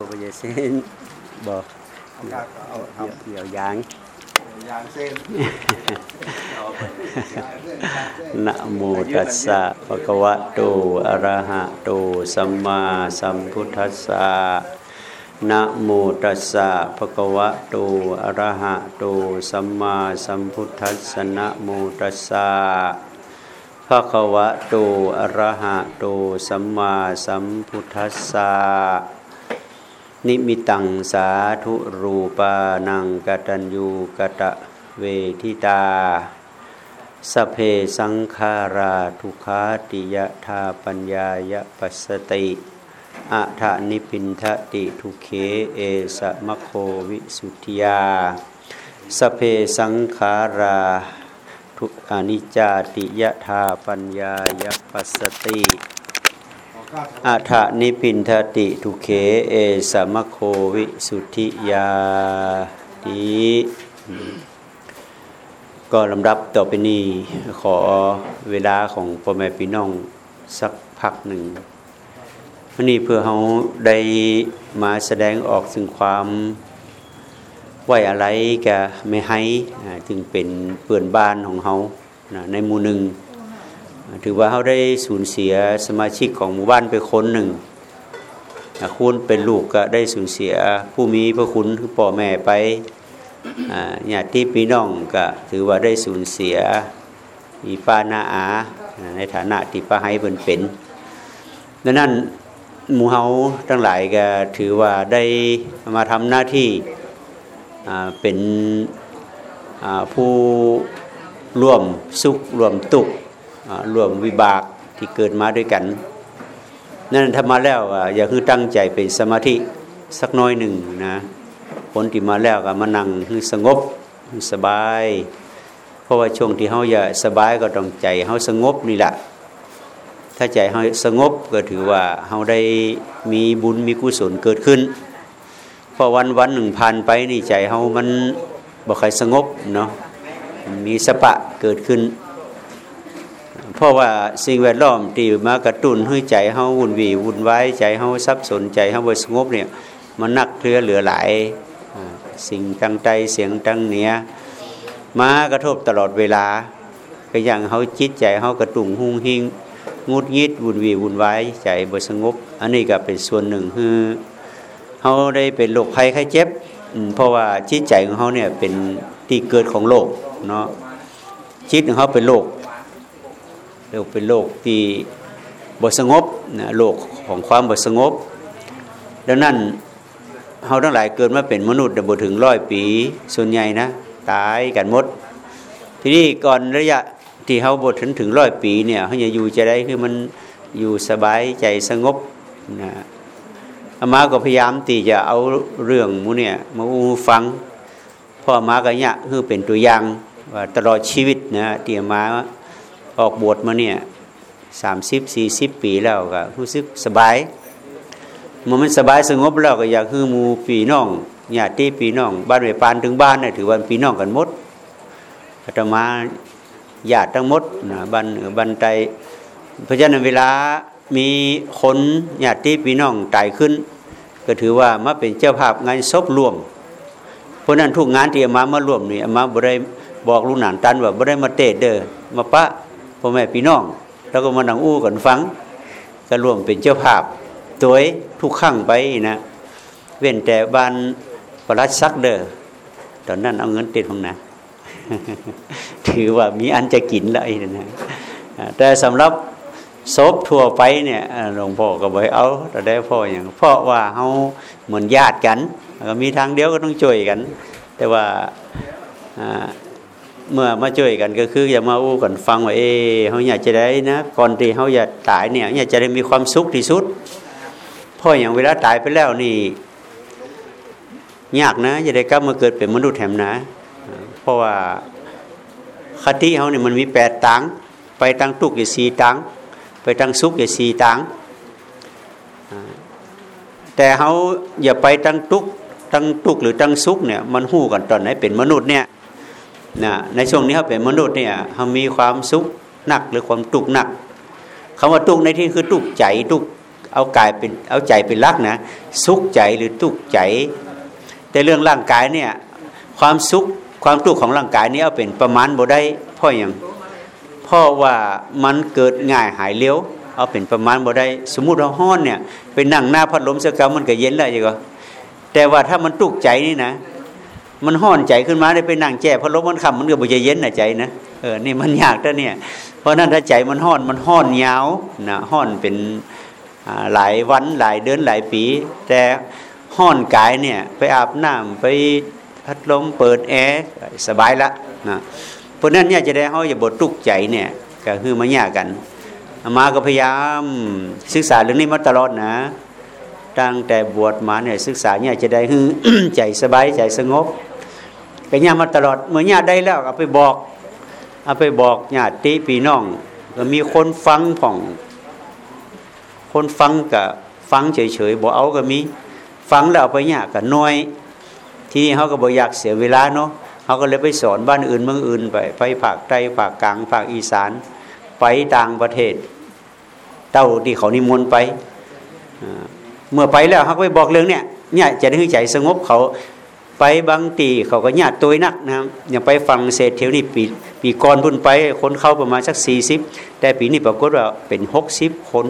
บยเส้นบอกเกาเอาทเกี่ยวยางยางเส้นนะโมตัสสะภะคะวะโตอะระหะโตสัมมาสัมพุทธัสสะนะโมตัสสะภะคะวะโตอะระหะโตสัมมาสัมพุทธัสสะนะโมตัสสะภะคะวะโตอะระหะโตสัมมาสัมพุทธัสสะ นิมิตังสาธุรูปานังกตัญญูกตะเวทิตา สเพสังขาราทุขาติยะธาปัญญายะปัสติอะทะนิพินทติทุเคเอสะมะโควิสุทธิยา สเพสังขาราทุอนิจาติยะธาปัญญายะปัสติ อัฐนิพินทติทุเคเอสมโควิสุทธิยาติก็ลำดับต่อไปนี้ขอเวลาของพ่อแม่พี่น้องสักพักหนึ่งวันนี้เพื่อเขาได้มาแสดงออกถึงความไหวอะไรแกไม่ให้ถึงเป็นเปื่อนบ้านของเขาในมูหนึ่ง ถือว่าเขาได้สูญเสียสมาชิกของหมู่บ้านไปคนหนึ่งคุณเป็นลูกก็ได้สูญเสียผู้มีพระคุณคือพ่อแม่ไปญาติพี่น้องก็ถือว่าได้สูญเสียมีป้านาอาอาในฐานะที่ป้าให้เป็นเป็นดังนั้นหมู่เฮาทั้งหลายก็ถือว่าได้มาทำหน้าที่เป็นผู้ร่วมสุขร่วมทุก รวมวิบากที่เกิดมาด้วยกัน นั่นถ้ามาแล้วอย่าคือตั้งใจเป็นสมาธิสักน้อยหนึ่งนะผลที่มาแล้วก็มานั่งคือสงบสบาย เพราะว่าช่วงที่เฮาอย่าสบายก็ต้องใจเฮาสงบนี่แหละถ้าใจเฮาสงบก็ถือว่าเฮาได้มีบุญมีกุศลเกิดขึ้นพราะวันวันหนึ่งผ่านไปนี่ใจเฮามันบ่ค่อยสงบเนาะมีสปะเกิดขึ้น เพราะว่าสิ่งแวดล้อมที่มากระตุ้นให้ใจเฮาวุ่นวี่วุ่นวายใจเฮาสับสนใจเฮาบ่สงบเนี่ยมันนักเทือเหลือหลายสิ่งตั้งใจเสียงตั้งเหนียมากระทบตลอดเวลาก็อย่างเฮาจิตใจเฮากระตุ้งหุ่งหิงงุดยิดวุ่นวี่วุ่นวายใจบ่สงบ อันนี้ก็เป็นส่วนหนึ่งคือเฮาได้เป็นโรคภัยไข้เจ็บเพราะว่าจิตใจของเฮาเนี่ยเป็นที่เกิดของโลกเนาะจิตของเฮาเป็นโลก โรคเป็นโรคที่บสงบนะโรคของความบสงบ ดังนั้นเราทั้งหลายเกิดมาเป็นมนุษย์แต่บ่ถึงร้อยปี ส่วนใหญ่นะตายกันหมด ทีนี้ก่อนระยะที่เขาบทถึงถึงร้อยปีเนี่ยเขาจะอยู่จะได้คือมันอยู่สบายใจสงบนะอามาก็พยายามที่จะเอาเรื่องมูเนี่ยมาอูฟังพ่อมาก็เนี่ยคือเป็นตัวอย่างว่าตลอดชีวิตนะที่อามา ออกบวชมาเนี่ยสามสิบสี่สิบปีแล้วก็รู้สึกสบายมื่อมันสบายสงบแล้วก็อยากคือมูปีน้องญาติพี่น้อง บ้านเวปานถึงบ้านเนี่ยถือว่าพี่น้องกันหมดอาตมาญาติทั้งหมดนะบ้านเหนือบ้านใต้เพราะฉะนั้นเวลามีคนญาติพี่น้องตายขึ้น ก็ถือว่ามาเป็นเจ้าภาพงานศพรวม เพราะนั้นทุกงานที่อามามาร่วมนี่อามาบ่ได้บอกลูกหนานตันว่าบ่ได้มาเตะเด้อมาปะ พ่อแม่พี่น้อง แล้วก็มานั่งอู้กันฟัง ก็ร่วมเป็นเจ้าภาพตัวทุกครั้งไปนะ เว้นแต่บ้านประลัดซักเด้อตอนนั้นเอาเงินติดของนะ ถือว่ามีอันจะกินแล้วไอ้นะแต่สำหรับศพทั่วไปเนี่ยหลวงพ่อก็บอกเอาแต่ได้พ่ออย่างเพราะว่าเขาเหมือนญาติกันก็มีทางเดียวก็ต้องช่วยกัน แต่ว่า เมื่อมาช่วยกันก็คือ อย่ามาอู้กันฟังว่าเออเขาอยากจะได้นะก่อนที่เขาอยากตายเนี่ยอยากจะได้มีความสุขที่สุดเพราะอย่างเวลาตายไปแล้วนี่ยากนะจะได้กลับมาเกิดเป็นมนุษย์แถมนะ เพราะว่าคติเขาเนี่ยมันมีแปดตังไปตั้งทุกข์อยู่สี่ตังไปตั้งสุขอยู่สี่ตังแต่เขาอย่าไปตั้งทุกข์ตั้งทุกข์หรือตั้งสุขเนี่ยมันหู้กันตอนไหนเป็นมนุษย์เนี่ย นะในช่วงนี้เขาเป็นมนุษย์เนี่ยเขามีความสุขหนักหรือความตุกข์หนักคำว่าตุกข์ในที่คือตุกข์ใจตุกข์เอากายเป็นเอาใจเป็นรักนะสุขใจหรือทุกข์ใจ แต่เรื่องร่างกายเนี่ยความสุขความทุกข์ของร่างกายนี้เอาเป็นประมาณบ่ได้พราะอย่างพราะว่ามันเกิดง่ายหายเร็วเอาเป็นประมาณบ่ได้สมมุติเราห้อนเนี่ยไปนั่งหน้าพัดลมสักคำมันก็เย็นแล้วยังก็แต่ว่าถ้ามันทุกข์ใจนี่นะ มันห้อนใจขึ้นมาได้ไปนั่งแจ้พัดลมมันคำมันก็บ่จะเย็นนะใจนะเออนี่มันยากแต่เนี่ย เพราะนั้นถ้าใจมันห้อนมันห้อนยาวนะห้อนเป็นหลายวันหลายเดือนหลายปี แต่ห้อนกายเนี่ย ไปอาบน้ำไปพัดลมเปิดแอร์สบายละนะเพราะนั้นเนี่ยจะได้เขาอย่าบทตุกใจเนี่ยก็คือมายากกันมาก็พยายามศึกษาเรื่องนี้มาตลอดนะตั้งแต่บวชมาเนี่ยศึกษาเนี่ยจะได้คือใจสบายใจสงบ ก็เนี่ยมาตลอด เมื่อเนี่ยได้แล้วเอาไปบอกเอาไปบอกญาติพี่น้องก็มีคนฟังผ่อง คนฟังกับฟังเฉยๆบอกเอาก็มี ฟังแล้วเอาไปเนี่ยก็น้อย ที่นี่เขาก็บอกอยากเสียเวลาเนาะเขาก็เลยไปสอนบ้านอื่นเมืองอื่นไปไปภาคใต้ภาคกลางภาคอีสาน ไปต่างประเทศ เต้าที่เขานิมนต์ไปเมื่อไปแล้วเขาก็ไปบอกเรื่องเนี่ยเนี่ยจะได้ให้ใจสงบเขา ไปบางตีเขาก็ญาติตัวนักนะครับอย่างไปฟังเศษเทวนี่ปีปีก่อนพุ่นไปคนเข้าประมาณสักสี่สิบแต่ปีนี้ปรากฏว่าเป็นหกสิบคน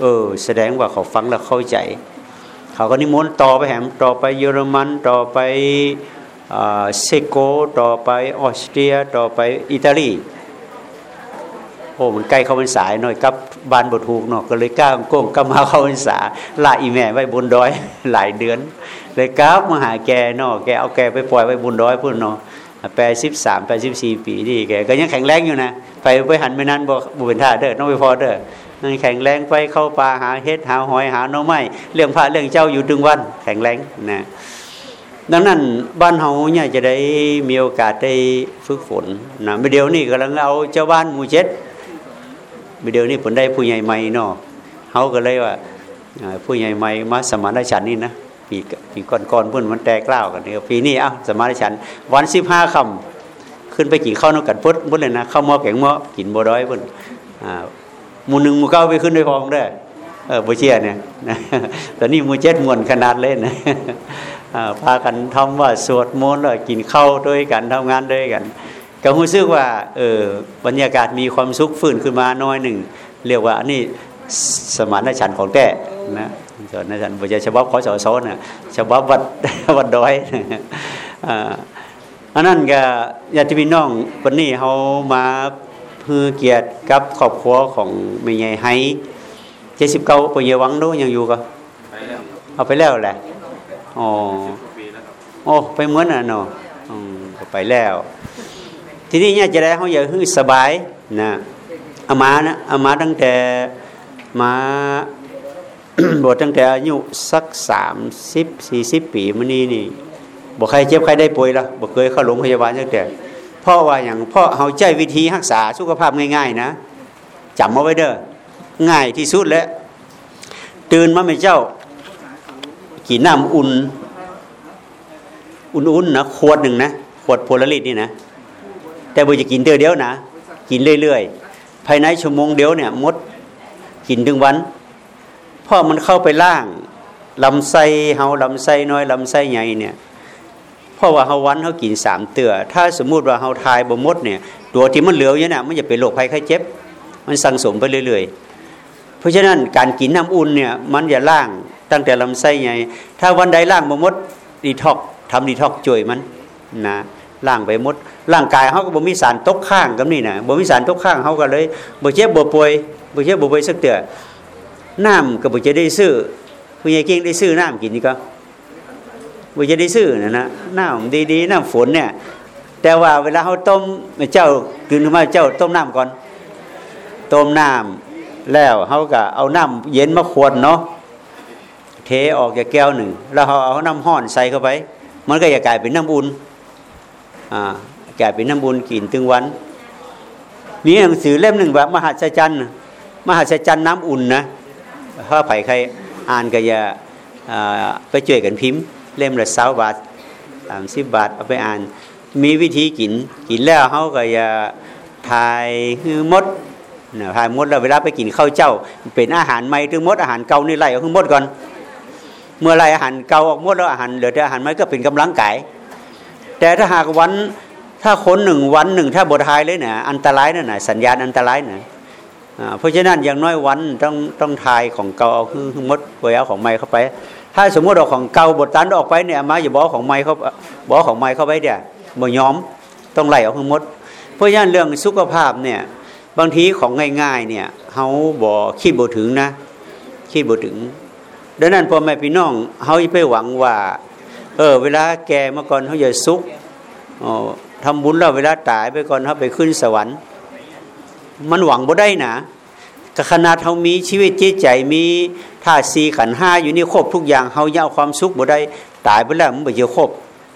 เออ แสดงว่าเขาฟังแล้วเข้าใจ เขาก็นิมนต์ต่อไปแหมต่อไปเยอรมันต่อไปเซโกต่อไปออสเตรียต่อไปอิตาลีโอ้มันใกล้เข้าพรรษาหน่อยกับบานบทูกเนาะก็เลยก้าวโก้งก็มาเข้าพรรษาลาอีแม่ไว้บนดอยหลายเดือน เลยก้าวมาหาแกเนาะแกเอาแกไปปล่อยไว้บนดอยพุ่นเนาะแปดสิบสามแปดสิบสี่ปีนี่แกก็ยังแข็งแรงอยู่นะ ไปไปหันไปนั้นบอกบุญท่าเด้อต้องไปพอเด้อนั่นแข็งแรงไปเข้าป่าหาเฮ็ดหาหอยหาน่อไม้เรื่องพระเรื่องเจ้าอยู่ถึงวัน แข็งแรงนะดังนั้นบ้านเฮาเนี่ยจะได้มีโอกาสได้ฝึกฝนนะเดี๋ยวนี้กำลังเอาเจ้าบ้านหมู่เจ็ดเดี๋ยวนี้ผลได้ผู้ใหญ่ใหม่เนาะเฮาก็เลยว่าผู้ใหญ่ใหม่มาสมานฉันนี่นะ ปีปีก่อนๆเพื่อนมันแตกเล่ากันเดียปีนี้อะสมานฉัน วันสิบห้าคำขึ้นไปกินข้าวนกกันพุทธพุทธเลยนะข้าวหม้อแกงหม้อกินบัวร้อยเพื่อนมูหนึ่งมูเก้าไปขึ้นไปพองได้เออบุเชียเนี่ยตอนนี้มูเจ็ดมวนขนาดเล่นพากันทำว่าสวดมนต์แล้วกินข้าวด้วยกันทำงานด้วยกันก็รู้สึกว่าเออบรรยากาศมีความสุขฟื้นขึ้นมาน้อยหนึ่งเรียกว่าอันนี้สมานฉันของแต้นะ ส่วนนั้นบริจาฉบับขอสอสอนะฉบับวัดวัดดอยอันนั้นก็ญาติพี่น้องวันนี้เขามาเพื่อเกียรติกับครอบครัวของแม่ใหญ่ไฮเจ็ดสิบเก้าปยวังโน้ยังอยู่ก็เอาไปแล้วแหละอ๋อโอ้ไปเหมือนอะเนาะไปแล้ว ทีนี้เนี่ยจะได้เขาอย่าฮือสบายนะอามานะอามาตั้งแต่มา บวชตั้งแต่อายุสักสามสิบสี่สิบปีมานี้นี่บอกใครเจ็บใครได้ป่วยละบอกเคยเข้าโรงพยาบาลตั้งแต่พราะว่าอย่างพราะเขาใจวิธีรักษาสุขภาพง่าย ๆ นะจำเอาไว้เด้อง่ายที่สุดแล้วตื่นมาไม่เจ้ากินน้ำอุ่น อุ่นๆนะขวดหนึ่งนะขวดโพลาริตนี่นะแต่บุจะกินเดียวเดียวนะ กินเรื่อยๆภายในชั่วโมงเดียวเนี่ยมดกินถึงวัน ราะมันเข้าไปล่างลำไส้เฮาลำไส้น้อยลำไส้ใหญ่เนี่ยเพราะว่าเฮาวันเฮากินสามเตือถ้าสมมุติว่าเฮาทายบ่มดเนี่ยตัวที่มันเหลือเนี่ยมันจะเป็นโรคภัยไข้เจ็บ มันสั่งสมไปเรื่อยๆ เพราะฉะนั้นการกินน้ำอุ่นเนี่ยมันจะล่างตั้งแต่ลำไส้ใหญ่ถ้าวันใดล่างบ่มดดีท็อกทำดีท็อกจ่วยมันนะล่างไปมด ร่างกายเขาก็บ่มีสารตกข้างกับนี่นะบ่มีสารตกข้างเขาก็เลยบ่เจ็บบ่ป่วยบ่เจ็บบ่ป่วยสักเตือ น้ำก็บ่จะได้ซื้อผู้ใหญ่เก่งได้ซื้อน้ำกินนี่ก็บ่จะได้ซื้อนะนะน้ำดีๆน้ำฝนเนี่ย แต่ว่าเวลาเขาต้มเจ้าตื่นขึ้นมาเจ้าต้มน้ำก่อน ต้มน้ำแล้วเขาก็เอาน้ำเย็นมาขวดเนาะเทออกจากแก้วหนึ่งแล้วเขาเอาน้ำห้อนใส่เข้าไป มันก็จะกลายเป็นน้ำอุ่นอ่าแก่เป็นน้ำบุญกินตึงวันมีหนังสือเล่มหนึ่งแบบมหัศจรรย์มหัศจรรย์น้ำอุ่นนะ ถ้าไผ่ใครอ่านก็อย่าไปช่วยกันพิมพ์ เล่มละสาบาทสามสิบบาทเอาไปอ่าน มีวิธีกินกินแล้วเขาก็อย่าทายคือมดนะพายมดแล้วเวลาไปกินข้าวเจ้า เป็นอาหารใหม่ถึงมดอาหารเก่านี่ไล่ออกทั้งมดก่อน เมื่อไรอาหารเก่าออกมดแล้วอาหารเหลือแต่อาหารใหม่ก็เป็นกำลังกายแต่ถ้าหากวันถ้าคนหนึ่งวันหนึ่งถ้าบททายเลยเนี่ยอันตรายนั่นน่ะสัญญาณอันตรายน่ะ เพราะฉะนั้นอย่างน้อยวันต้องต้องทายของเกาเอาคือมดไว้เอาของใหม่เข้าไป ถ้าสมมติเอาของเก่าบทตันออกไปเนี่ยมาอย่าบอกของใหม่เขาบอกของใหม่เข้าไปเดี๋ยบ่ยอมต้องไล่เอาคือมด เพราะฉะนั้นเรื่องสุขภาพเนี่ยบางทีของง่ายๆเนี่ยเขาบอกคิดบ่ถึงนะคิดบ่ถึงดังนั้นพ่อแม่พี่น้องเขาไปหวังว่า เออ เวลาแก่มาก่อนเขาจะสุขอ๋อทำบุญแล้วเวลาตายไปก่อนเขาไปขึ้นสวรรค์ มันหวังบ่ได้นะกขนาดเขามีชีวิตจิตใจมีท่าสีขันห้าอยู่นี่ครบทุกอย่างเขายาความสุขบ่ได้ตายไปแล้วมันบ่เยอะครบ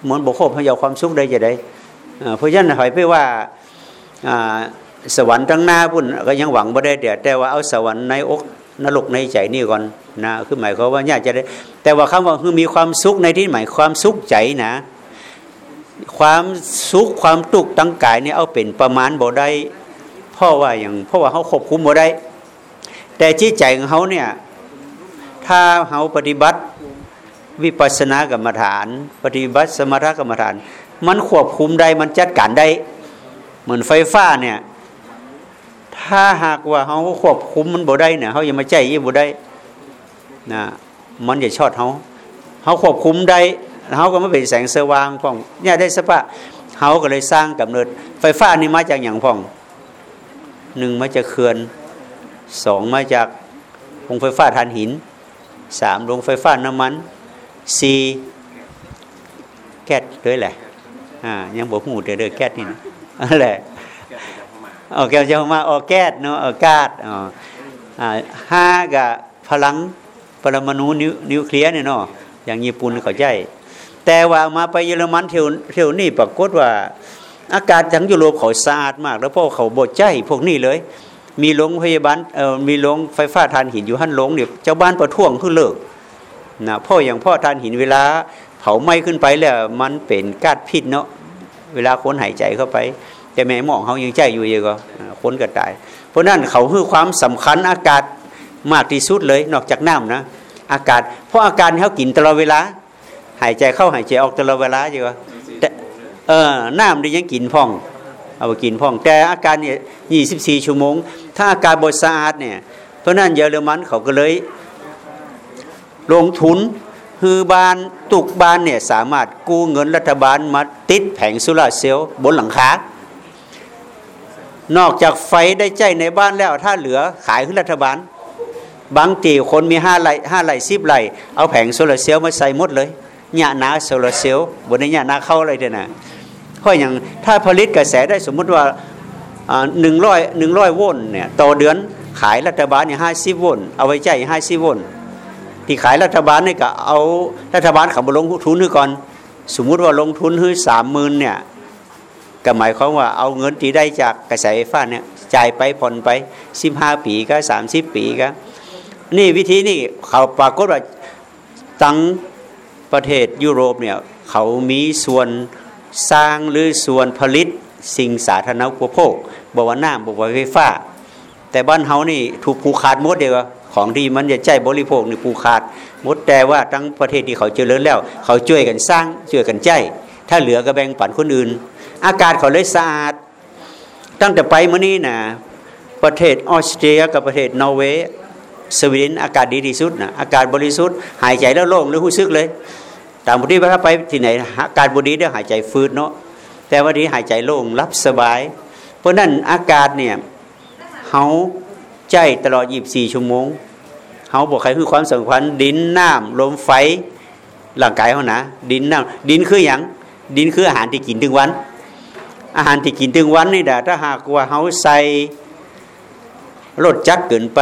เหมือนบ่ครบเขายาความสุขได้จะได้เพราะฉะนั้นหอยไปว่าสวรรค์ตั้งหน้าพุ่นก็ยังหวังบ่ได้เดี๋ยวแต่ว่าเอาสวรรค์ในอกนรกในใจนี่ก่อนนะคือหมายความว่าอยากจะได้ แต่ว่าคำว่าคือมีความสุขในที่หมายความสุขใจนะ ความสุขความตุกตั้งกายนี่เอาเป็นประมาณบ่ได้ พราะว่าอย่างเพราะว่าเขาควบคุมบ่ได้ แต่จิตใจของเขาเนี่ย ถ้าเขาปฏิบัติวิปัสสนากรรมฐาน ปฏิบัติสมถกรรมฐาน มันควบคุมได้มันจัดการได้ เหมือนไฟฟ้าเนี่ย ถ้าหากว่าเขาควบคุมมันบ่ได้เนี่ยเขายังมาใจยี่บ่ได้นะมันจะชอดเขาเขาควบคุมได้เขาก็ไม่เป็นแสงสว่างพ่องเนี่ยได้สปะเขาก็เลยสร้างกำเนิด ไฟฟ้านี่มาจากอย่างพ่อง หนึ่งมาจากเขื่อนสองมาจากโรงไฟฟ้าถ่านหินสามโรงไฟฟ้าน้ำมันสี่แก๊สด้วยแหละอ่ายังบอกหูเดือดแก๊สนี่นะอะไรออแก้วจะมาออแก๊สเนาะออกกาดอ๋อห้ากับพลังปรมาณูนิวเคลียร์เนี่ยเนาะอย่างญี่ปุ่นเขาใจ แต่ว่ามาไปเยอรมันเที่ยวเที่ยวนี่ปรากฏว่า อากาศทั้งยุโรปเขาสะอาดมาก แล้วพวกเขาบดใจพวกนี้เลย มีโรงพยาบาลเอ่อมีโรงไฟฟ้าทานหินอยู่หันโรงเนี่ยเจ้าบ้านประท้วงคือเลิกนะพ่ออย่างพ่อทานหินเวลา เผาไหม้ขึ้นไปแล้วมันเป็นก๊าซพิษเนาะเวลาคนหายใจเข้าไป แต่แม่หมองเขายังใจอยู่เยอะก็คนก็ตาย เพราะนั้นเขาคือความสำคัญอากาศมากที่สุดเลย นอกจากน้ำนะ อากาศเพราะอาการเขากินตลอดเวลา หายใจเข้าหายใจออกตลอดเวลาอยู่แต่ เออน้ำดิยังกินพ่อง เอาไปกินพ่อง แต่อาการเนี่ยยี่สิบสี่ชั่วโมง ถ้าอาการบดสะอาดเนี่ย เพราะนั้นเยอรมันเขาก็เลย ลงทุนคือบานตุกบานเนี่ยสามารถกู้เงินรัฐบาลมาติดแผงโซลาเซลล์บนหลังคานอกจากไฟได้ใจในบ้านแล้ว ถ้าเหลือขายขึ้นรัฐบาล บางตีคนมีห้าไร่ห้าไร่สิบไร่เอาแผงโซลาเซลล์มาใส่หมดเลยหยานาโซลาเซลล์บนนี้หยานาเข้าอะไรเด่นะ เพราะอย่างถ้าผลิตกระแสได้สมมุติว่าหนึ่งร้อยหนึ่งร้อยโวลต์เนี่ยต่อเดือนขายรัฐบาลเนี่ยห้าสิบโวลต์เอาไว้ใจห้าสิบโวลต์ที่ขายรัฐบาลเนี่ยก็เอารัฐบาลขับลงทุนให้ก่อน สมมุติว่าลงทุนให้สามหมื่นเนี่ยก็หมายความว่าเอาเงินที่ได้จากกระแสไฟฟ้าเนี่ยจ่ายไปผ่อนไปสิบห้าปีก็สามสิบปีก็นี่วิธีนี่เขาปรากฏว่าตั้งประเทศยุโรปเนี่ยเขามีส่วน สร้างหรือส่วนผลิตสิ่งสาธารณูปโภคบอกว่าน้ำบอกว่าไฟฟ้า แต่บ้านเฮานี่ถูกผูกขาดหมดเดียวของที่มันจะใจบริโภคนี่ผูกขาดหมดแต่ว่าทั้งประเทศที่เขาเจริญแล้ว เขาช่วยกันสร้างช่วยกันใจ ถ้าเหลือก็แบ่งปันคนอื่น อากาศเขาเลยสะอาด ตั้งแต่ไปเมื่อนี้นะประเทศออสเตรียกับประเทศนอร์เวย์สวีเดนอากาศดีที่สุดนะอากาศบริสุทธิ์หายใจแล้วโล่งหรือหูซึกเลย ต่างประเทศถ้าไปที่ไหนอากาศบดีได้หายใจฟืดเนาะแต่วันนี้หายใจโล่งรับสบาย เพราะนั้นอากาศเนี่ยเขาใจตลอด 24 ชั่วโมงเขาบอกใครคือความสำคัญดินน้ำลมไฟร่างกายเขานะดินน้ำดินคืออย่างดินคืออาหารที่กินถึงวัน อาหารที่กินถึงวันนี่แหละถ้าหากว่าเขาใส่รสจัดเกินไป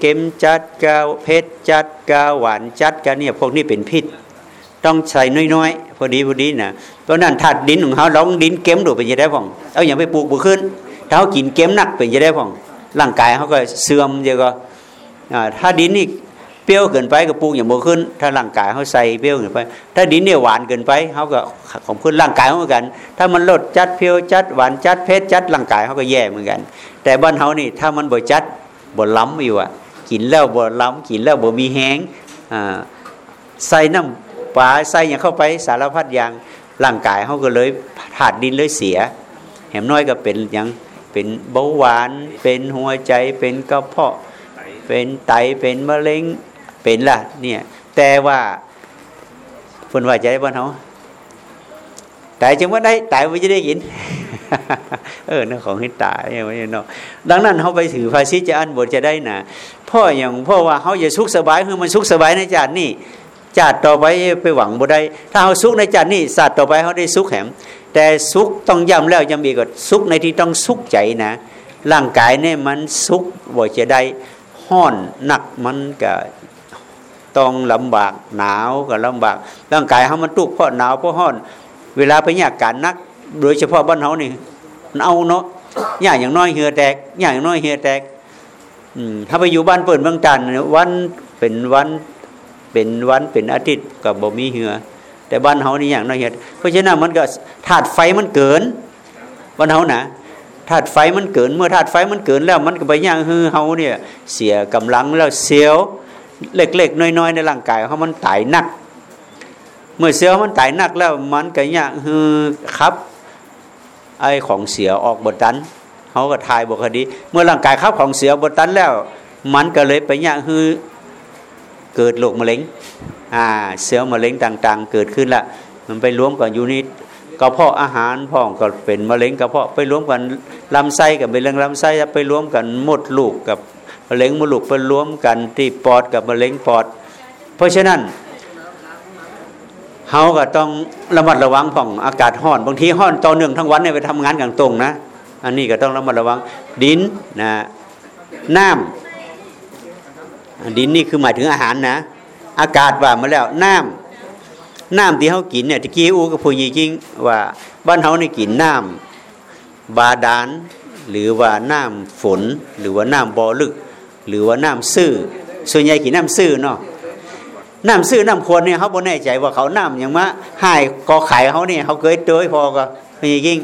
เค็มจัดกาเผ็ดจัดกาหวานจัดกาเนี่ยพวกนี้เป็นพิษ ต้องใส่น้อยๆพอดีพอดีนะเพราะนั้นถาดดินของเขาลองดินเค็มดูเป็นจะได้พ่องเอาอย่างไปปลูกบุขึ้นถ้าเขากินเค็มนักเป็นจะได้พ่องร่างกายเขาก็เสื่อมเยอะก็ถ้าดินนี่เปรี้ยวเกินไปก็ปลูกอย่างโมขึ้น ถ้าร่างกายเขาใส่เปรี้ยวเกินไป ถ้าดินเนี่ยหวานเกินไปเขาก็ของขึ้นร่างกายเขาเหมือนกัน ถ้ามันลดจัดเปรี้ยวจัดหวานจัดเผ็ดจัดร่างกายเขาก็แย่เหมือนกัน แต่บ้านเขานี่ถ้ามันบ่จัดบ่ล้ำอยู่อะกินแล้วบ่ล้ำกินแล้วบ่มีแห้งอ่าใส่น้ำ ปลาใส่อย่างเข้าไปสารพัดอย่างร่างกายเขาก็เลยถาดดินเลยเสีย แหมน้อยก็เป็นอย่างเป็นเบาหวาน เป็นหัวใจเป็นกระเพาะ เป็นไตเป็นมะเร็งเป็นล่ะเนี่ยแต่ว่าเพิ่นว่าใจบ้านเขาแต่จังว่าได้ตายไม่จะได้กิน เออนั่นของให้ตายไม่เนาะดังนั้นเขาไปถือภาษีจะอันบทจะได้นะพ่ออย่างพ่อว่าเขาจะสุขสบายคือมันสุขสบายในจาตินี่ จาติต่อไปไปหวังบ่ได้ ถ้าเขาสุขในจาตินี่ศาสตร์ต่อไปเขาได้สุขแหม แต่สุขต้องย้ำแล้วย้ำอีกก็สุขในที่ต้องสุขใจนะ ร่างกายเนี่ยมันสุขบ่จะได้ห้อนหนักมันก็ต้องลำบากหนาวก็ลำบาก ร่างกายเขามันตุกเพราะหนาวเพราะห้อน เวลาไปยากการนัก โดยเฉพาะบ้านเขานี่มันเอาเนาะยากอย่างน้อยเหือแตกยากอย่างน้อยเหือแตกอืมถ้าไปอยู่บ้านเปิดเมืองจันทน์วันเป็นวัน เป็นวันเป็นอาทิตย์กับบ่มีเหือ แต่บ้านเฮานี่อย่างน้อยเห็ดเพราะฉะนั้นมันก็ธาตุไฟมันเกินบ้านเฮานะธาตุไฟมันเกินเมื่อธาตุไฟมันเกินแล้วมันก็ไปย่างฮือเฮาเนี่ยเสียกำลังแล้วเสียวเล็กๆน้อยๆในร่างกายเขามันตายหนัก เมื่อเสียวมันตายหนักแล้วมันก็ย่างฮือครับไอของเสียออกบทตันเขาก็ทายบอกคดี เมื่อร่างกายครับของเสียบทตันแล้ว มันก็เลยไปย่างฮือ เกิดโรคมะเร็งอ่าเซลล์มะเร็งต่างๆ เกิดขึ้นละมันไปรวมกันอยู่นี่กระเพาะอาหารพ่องก็เป็นมะเร็งกระเพาะไปรวมกันลำไส้กับเป็นเรื่องลำไส้ไปรวมกันมดลูกกับมะเร็งมดลูกไปรวมกันที่ปอดกับมะเร็งปอด เพราะฉะนั้นเฮาก็ต้องระมัดระวังของอากาศห้อน บางทีห้อนต่อเนื่องทั้งวันเนี่ยไปทำงานกลางตรงนะ อันนี้ก็ต้องระมัดระวังดินนะน้ำ ดินนี่คือหมายถึงอาหารนะ อากาศว่ามาแล้วน้ำน้ำที่เขากินเนี่ยตะกี้อูกับพูดจริงว่าบ้านเขาในกินน้ำบาดาลหรือว่าน้ำฝน หรือว่าน้ำบ่อลึก หรือว่าน้ำซื่อส่วนใหญ่กินน้ำซื่อเนาะน้ำซื่อน้ำควรเนี่ยเขาบ่แน่ใจว่าเขาน้ำอย่างมะหายกอไข่เขาเนี่ยเขาเคยเจอพอก็พูดจริง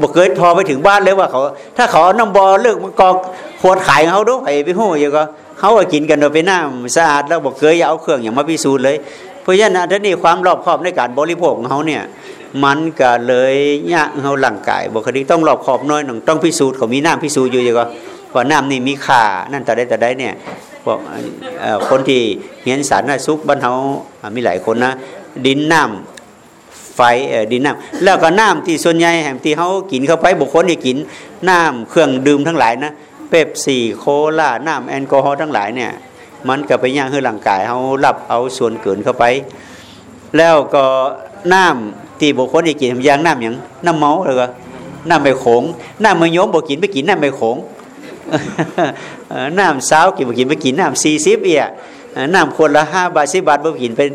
บอกเคยพอไปถึงบ้านเลยว่าเขา ถ้าเขาน้ำบ่อเลิกมันกอขวดขายเขาด้วยไปหู้อยู่ก็ เขาก็กินกันโดยไปน้ำสะอาดแล้วบอกเคยอย่าเอาเครื่องอย่างมาพิสูจน์เลย เพราะฉะนั้นท่านี่ความรอบคอบในการบริโภคของเขาเนี่ยมันก็เลยยากเขาหลังกายบุคลิกต้องรอบขอบน้อยหนึ่งต้องพิสูจน์เขามีน้ำพิสูจน์อยู่อยู่ก็ว่าน้ำนี่มีค่านั่นแต่ได้แต่ได้เนี่ยบอกคนที่เฮียนสารน่ะซุกบ้านเขามีหลายคนนะดินน้ำไฟดินน้ำแล้วก็น้ำที่ส่วนใหญ่แห่งที่เขากินเข้าไปบุคคลที่กินน้ำเครื่องดื่มทั้งหลายนะ เป๊ปซี่โคลาน้ำแอลกอฮอล์ทั้งหลายเนี่ย มันก็ไปย่างให้ร่างกายเขารับเอาส่วนเกินเข้าไป แล้วก็น้ำที่บุคคลที่กินยางน้ำอย่างน้ำเมาเลยก็น้ำใบโขงน้ำมะยมบอกกินไปกินน้ำใบโขงน้ำสาวกินบอกกินไปกินน้ำสี่สิบเอียน้ำคนละห้าบาทสิบบาทบอกกินเป็น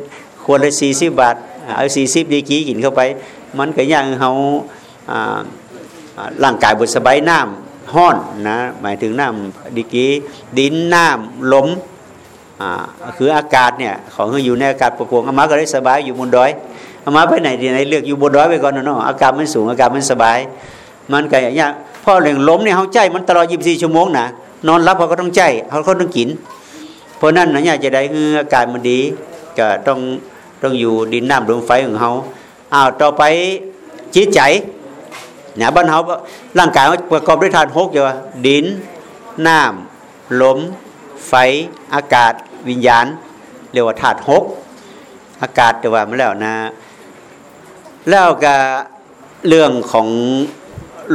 คนละสี่สิบบาทเอาสี่สิบดีกี้กินเข้าไป มันก็ย่างเขาร่างกายบนสบายน้ำ ห้อนนะหมายถึงน้ำดีกีดินน้ำลมอ่าคืออากาศเนี่ยของอยู่ในอากาศประพวงอามาก็ได้สบายอยู่บนดอยอามาไปไหนที่ไหนเลือกอยู่บนดอยไปก่อนเนาะอากาศมันสูงอากาศมันสบาย มันก็อย่างเงี้ยพ่อเรื่องลมเนี่ยเขาใจมันตลอดยี่สิบสี่ชั่วโมงนะนอนรับเขาก็ต้องใจเขาก็ต้องกิน เพราะนั้นนะเนี่ยจะได้คืออากาศมันดีก็ต้องต้องอยู่ดินน้ำลมไฟของเขาอ้าวต่อไปจิตใจ เนี่ยบ้านเขาร่างกายเขาประกอบด้วยธาตุหกอยู่ดินน้ำลม ไฟ อากาศ วิญญาณ เรียกว่าธาตุหกอากาศแต่ว่ามาแล้วนะ แล้วก็เรื่องของ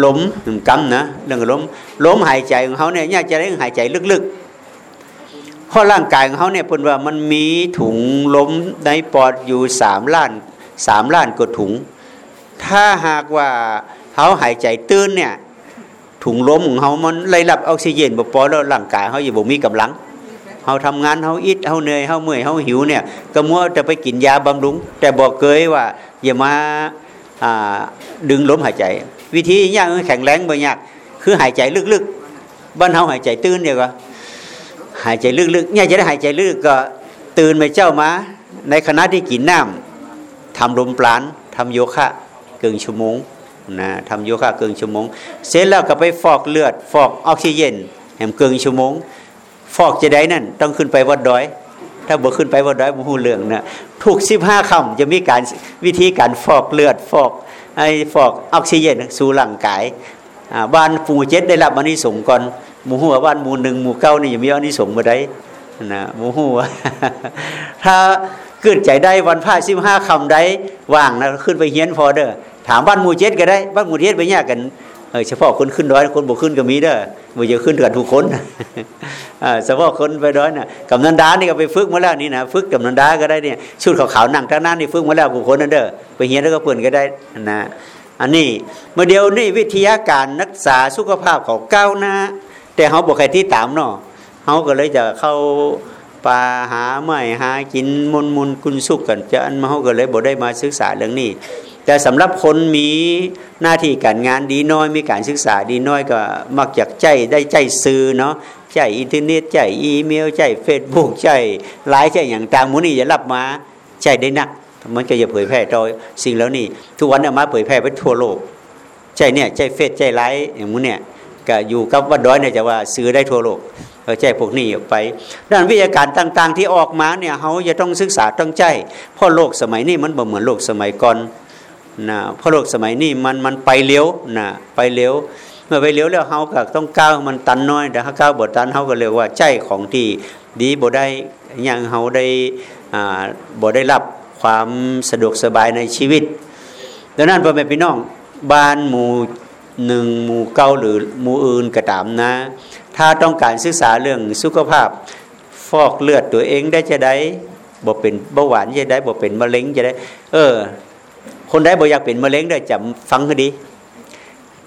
ลมหนึ่งกำนะเรื่องลมลมหายใจของเขาเนี่ยยากจะได้หายใจลึกๆเพราะร่างกายของเขาเนี่ยเป็นว่ามันมีถุงลมในปอดอยู่สามล้านสามล้านกว่าถุง ถ้าหากว่า เขาหายใจตื้นเนี่ยถุงลมของเขามันไล่รับออกซิเจนบ่พอแล้วร่างกายเขาอยู่บ่มีกำลังเขาทำงานเขาอิดเขาเหนื่อยเขาเมื่อยเขาหิวเนี่ยก็มัวจะไปกินยาบำรุง แต่บอกเคยว่าอย่ามาดึงลมหายใจ วิธียากแข็งแรงบ่ยากคือหายใจลึกๆบ้านเขาหายใจตื้นเดียวก็หายใจลึกๆเนี่ยจะได้หายใจลึกก็ตื่นไปเจ้ามา ในขณะที่กินน้ำทำลมปราณทำโยคะเกินชั่วโมง นะทำโยคะเกินชั่วโมง เสร็จแล้วก็ไปฟอกเลือด ฟอกออกซิเจนแหมเกินชั่วโมง ฟอกจะได้นั่นต้องขึ้นไปวัดดอย ถ้าบ่ขึ้นไปวัดดอยบ่ฮู้เรื่องนะทุก15ค่ำจะมีการวิธีการฟอกเลือด ฟอกไอฟอกออกซิเจนสู่ร่างกายอ่บ้านหมู่เจ็ดได้รับอานิสงส์ก่อนหมู่หัวบ้านหมู่หนึ่งหมู่เก้านี่ยังมีอานิสงส์บ่ได้นะหมู่หัวถ้าเกิดใจได้วันพระสิบห้าคำได้ว่างนะขึ้นไปเฮียนพอเด้อ ถามบ้านมูเจ็ดก็ได้ บ้านมูเจ็ดไปแยกกันเออเฉพาะคนขึ้นดอยคนบ่ขึ้นก็มีเด้อบ่จะขึ้นกันทุกคนอ่าเฉพาะคนไปดอยน่ะกำนันดานี่ก็ไปฝึกมาแล้วนี่นะฝึกกำนันดาก็ได้เนี่ยชุดขาวๆนั่งทางนั้นนี่ฝึกมาแล้วผู้คนนั่นเด้อไปเฮียนแล้วก็เปิ่นก็ได้นะอันนี้เมื่อเดียวนี่วิทยาการรักษาสุขภาพของก้าวหน้าแต่เขาบอกใครที่ตามเนาะเขาก็เลยจะเข้าป่าหาไม้หากินมุนมุนกุนสุกกันจะอันเขาก็เลยบอกได้มาศึกษาเรื่องนี้ แต่สำหรับคนมีหน้าที่การงานดีน้อยมีการศึกษาดีน้อยก็มักอยากใจได้ใจซื้อเนาะใจอินเทอร์เน็ตใจอีเมลใจเฟซบุ๊กใจไลน์ใจอย่างต่างมูนี่จะรับมาใจได้นัก มันก็จะเผยแพร่ต่อสิ่งแล้วนี่ทุกวันเนี่ยมาเผยแพร่ไปทั่วโลกใจเนี่ยใจเฟซใจไลน์อย่างมูเนี่ยก็อยู่กับวัดด้อยเนี่ยจะว่าซื้อได้ทั่วโลกเราใจพวกนี้ออกไปด้านวิทยาการต่าง ๆ ที่ออกมาเนี่ยเขาจะต้องศึกษาต้องใจเพราะโลกสมัยนี้มันบ่เหมือนโลกสมัยก่อน นะเพราะโลกสมัยนี้มันมันไปเร็วนะไปเร็วเมื่อไปเร็วแล้วเขาก็ต้องก้าวมันตันน้อยแต่ถ้าก้าวบทตันเขาก็เรียกว่าใจของที่ดีบ่ได้อย่างเขาได้อ่าบ่ได้รับความสะดวกสบายในชีวิต ดังนั้นพ่อแม่พี่น้องบ้านหมู่หนึ่งหมู่เก้าหรือหมู่อื่นก็ตามนะ ถ้าต้องการศึกษาเรื่องสุขภาพ ฟอกเลือดตัวเองได้จะได้บ่เป็นเบาหวานจะได้บ่เป็นมะเร็งจะได้ เออ คนได้บ่อยากเป็นมะเร็งได้จำฟังให้ดี